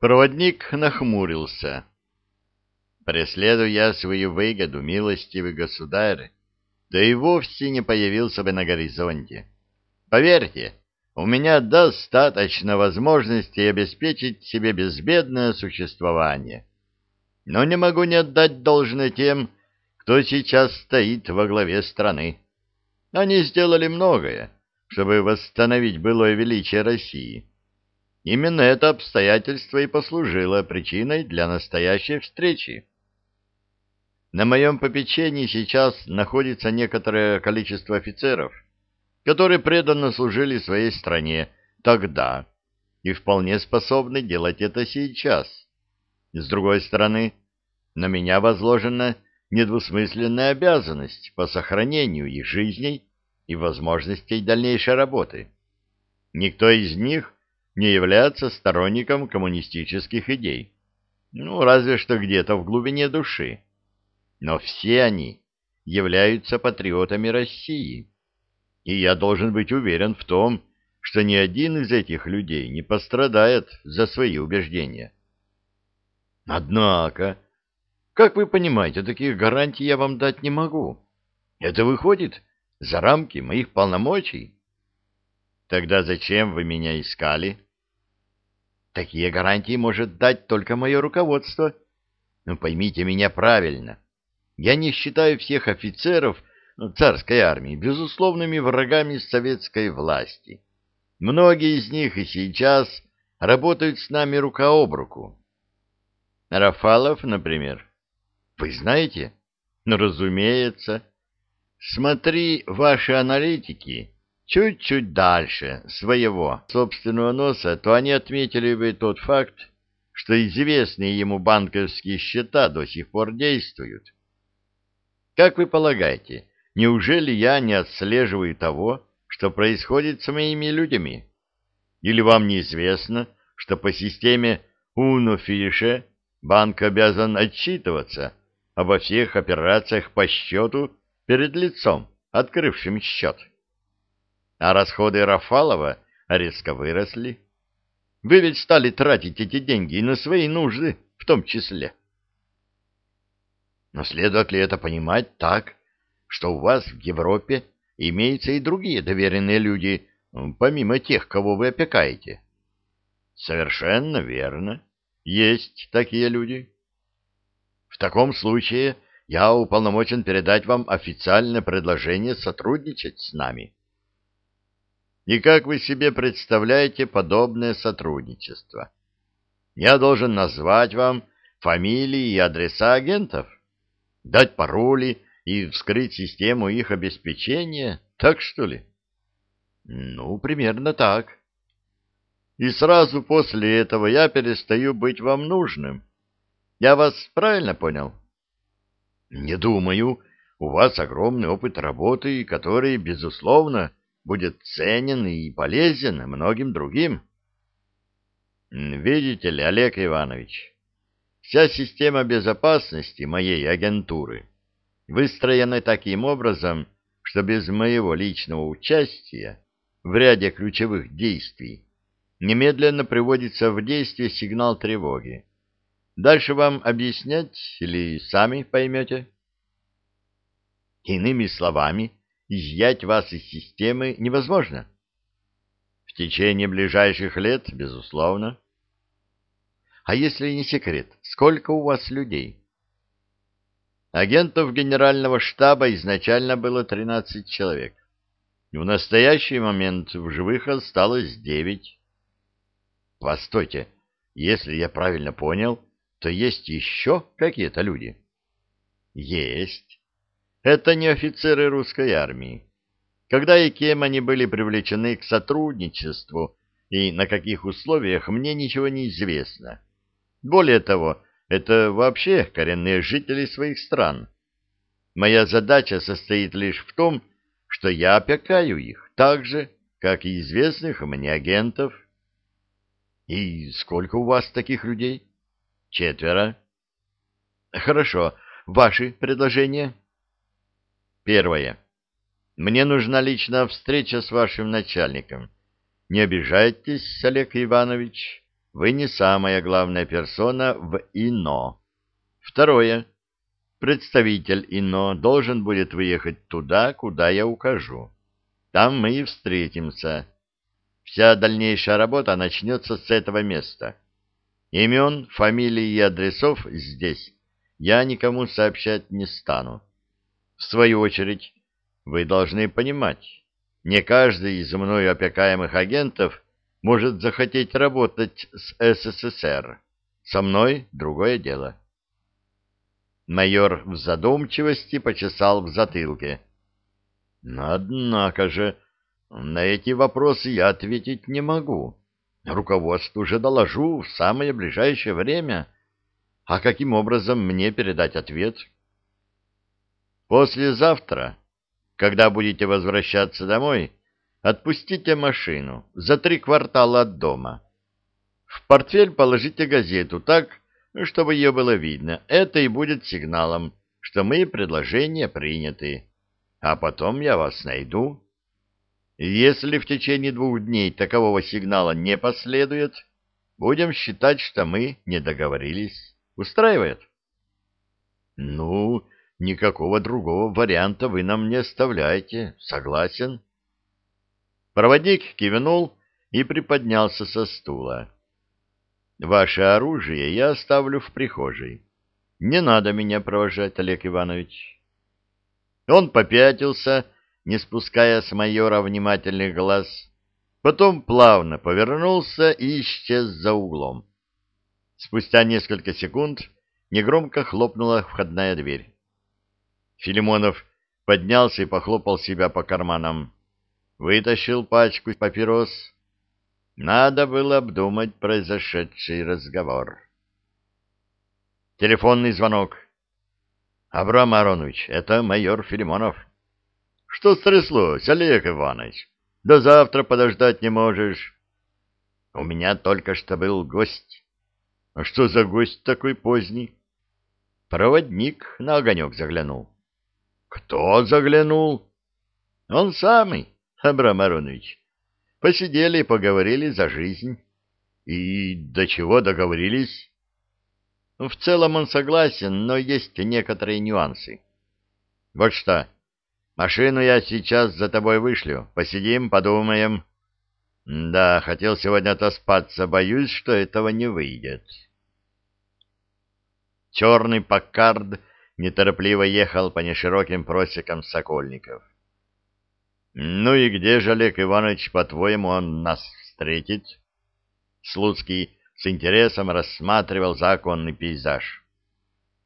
Проводник нахмурился. Преследуя я свою выгоду, милостивый государь, да и вовсе не появился бы на горизонте. Поверьте, у меня достаточно возможностей обеспечить себе безбедное существование. Но не могу не отдать должное тем, кто сейчас стоит во главе страны. Они сделали многое, чтобы восстановить былое величие России. Именно это обстоятельство и послужило причиной для настоящей встречи. На моем попечении сейчас находится некоторое количество офицеров, которые преданно служили своей стране тогда и вполне способны делать это сейчас. С другой стороны, на меня возложена недвусмысленная обязанность по сохранению их жизней и возможностей дальнейшей работы. Никто из них не является сторонником коммунистических идей. Ну, разве что где-то в глубине души. Но все они являются патриотами России. И я должен быть уверен в том, что ни один из этих людей не пострадает за свои убеждения. Однако, как вы понимаете, таких гарантий я вам дать не могу. Это выходит за рамки моих полномочий. Тогда зачем вы меня искали? Такие гарантии может дать только мое руководство. Но поймите меня правильно. Я не считаю всех офицеров ну, царской армии безусловными врагами советской власти. Многие из них и сейчас работают с нами рука об руку. Рафалов, например. Вы знаете? Ну, разумеется. Смотри, ваши аналитики чуть-чуть дальше своего собственного носа, то они отметили бы тот факт, что известные ему банковские счета до сих пор действуют. Как вы полагаете, неужели я не отслеживаю того, что происходит с моими людьми? Или вам неизвестно, что по системе Уно-Фише банк обязан отчитываться обо всех операциях по счету перед лицом, открывшим счет. А расходы Рафалова резко выросли. Вы ведь стали тратить эти деньги и на свои нужды в том числе. Но следует ли это понимать так, что у вас в Европе имеются и другие доверенные люди, помимо тех, кого вы опекаете? Совершенно верно. Есть такие люди. В таком случае я уполномочен передать вам официальное предложение сотрудничать с нами. И как вы себе представляете подобное сотрудничество? Я должен назвать вам фамилии и адреса агентов, дать пароли и вскрыть систему их обеспечения, так что ли? Ну, примерно так. И сразу после этого я перестаю быть вам нужным. Я вас правильно понял? — не думаю. У вас огромный опыт работы, который, безусловно, будет ценен и полезен многим другим. Видите ли, Олег Иванович, вся система безопасности моей агентуры выстроена таким образом, что без моего личного участия в ряде ключевых действий немедленно приводится в действие сигнал тревоги. Дальше вам объяснять или сами поймете? Иными словами, изъять вас из системы невозможно. В течение ближайших лет, безусловно. А если не секрет, сколько у вас людей? Агентов генерального штаба изначально было 13 человек. В настоящий момент в живых осталось 9. Постойте, если я правильно понял, то есть еще какие-то люди? Есть. Это не офицеры русской армии. Когда и кем они были привлечены к сотрудничеству и на каких условиях, мне ничего не известно. Более того, это вообще коренные жители своих стран. Моя задача состоит лишь в том, что я опекаю их, так же, как и известных мне агентов. И сколько у вас таких людей? Четверо. Хорошо. Ваши предложения? Первое. Мне нужна личная встреча с вашим начальником. Не обижайтесь, Олег Иванович. вы не самая главная персона в ИНО. Второе. Представитель ИНО должен будет выехать туда, куда я укажу. Там мы и встретимся. Вся дальнейшая работа начнется с этого места. Имен, фамилий и адресов здесь я никому сообщать не стану. Свою очередь, вы должны понимать, не каждый из мною опекаемых агентов может захотеть работать с СССР. Со мной другое дело. Майор в задумчивости почесал в затылке. Однако же, на эти вопросы я ответить не могу. Руководству уже доложу в самое ближайшее время. А каким образом мне передать ответ? Послезавтра, когда будете возвращаться домой, отпустите машину за три квартала от дома. В портфель положите газету так, чтобы ее было видно. Это и будет сигналом, что мои предложения приняты. А потом я вас найду. Если в течение двух дней такового сигнала не последует, будем считать, что мы не договорились. Устраивает? Ну, никакого другого варианта вы нам не оставляете. Согласен. Проводник кивнул и приподнялся со стула. Ваше оружие я оставлю в прихожей. Не надо меня провожать, Олег Иванович. Он попятился, не спуская с майора внимательных глаз, потом плавно повернулся и исчез за углом. Спустя несколько секунд негромко хлопнула входная дверь. Филимонов поднялся и похлопал себя по карманам. Вытащил пачку папирос. Надо было обдумать произошедший разговор. Телефонный звонок. Абрам Аронович, это майор Филимонов. Что стряслось, Олег Иванович? До завтра подождать не можешь. У меня только что был гость. А что за гость такой поздний? Проводник на огонек заглянул. Кто заглянул? Он самый, Абрам Аронович. Посидели и поговорили за жизнь. И до чего договорились? В целом он согласен, но есть некоторые нюансы. Вот что, Машину я сейчас за тобой вышлю. Посидим, подумаем. Да, хотел сегодня отоспаться, боюсь, что этого не выйдет. Черный Паккард неторопливо ехал по нешироким просекам Сокольников. Ну и где же, Олег Иванович, по-твоему, он нас встретит? Слуцкий с интересом рассматривал законный пейзаж.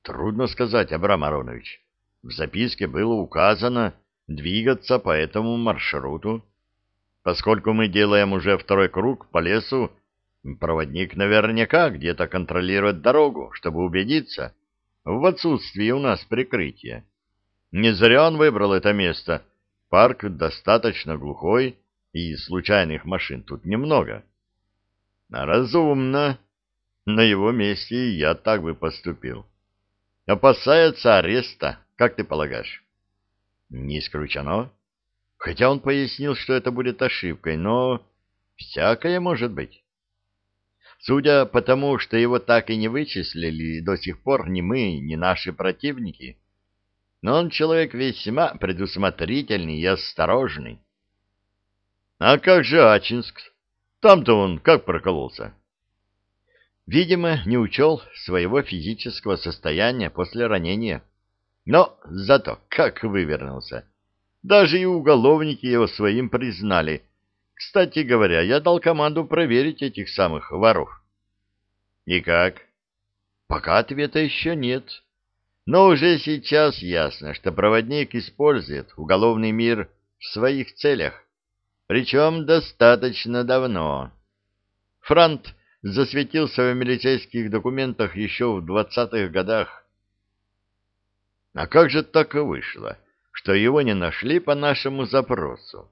Трудно сказать, Абрам Аронович. В записке было указано, двигаться по этому маршруту. Поскольку мы делаем уже второй круг по лесу, проводник наверняка где-то контролирует дорогу, чтобы убедиться в отсутствии у нас прикрытия. Не зря он выбрал это место. Парк достаточно глухой, и случайных машин тут немного. Разумно. На его месте я так бы поступил. Опасается ареста, как ты полагаешь? Не исключено. Хотя он пояснил, что это будет ошибкой, но всякое может быть. Судя по тому, что его так и не вычислили до сих пор ни мы, ни наши противники, но он человек весьма предусмотрительный и осторожный. А как же Ачинск? Там-то он как прокололся? Видимо, не учел своего физического состояния после ранения. Но зато как вывернулся. Даже и уголовники его своим признали. Кстати говоря, я дал команду проверить этих самых воров. И как? Пока ответа еще нет. Но уже сейчас ясно, что проводник использует уголовный мир в своих целях. Причем достаточно давно. Франт засветился в милицейских документах еще в двадцатых годах. А как же так и вышло, что его не нашли по нашему запросу?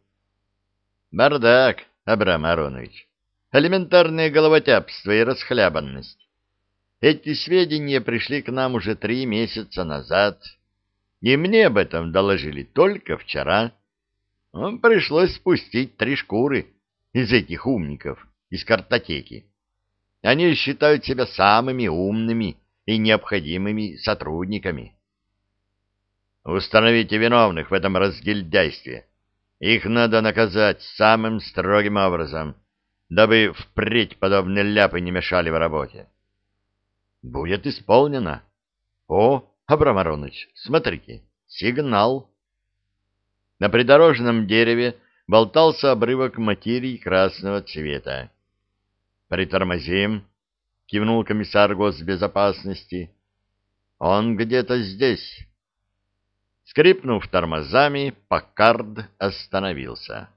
Бардак, Абрам Аронович. Элементарное головотяпство и расхлябанность. Эти сведения пришли к нам уже три месяца назад, и мне об этом доложили только вчера. Пришлось спустить три шкуры из этих умников, из картотеки. Они считают себя самыми умными и необходимыми сотрудниками. Установите виновных в этом разгильдяйстве. Их надо наказать самым строгим образом, дабы впредь подобные ляпы не мешали в работе. Будет исполнено. О, Абрам Аронович, смотрите, сигнал. На придорожном дереве болтался обрывок материи красного цвета. «Притормозим», — кивнул комиссар госбезопасности. «Он где-то здесь». Скрипнув тормозами, Паккард остановился.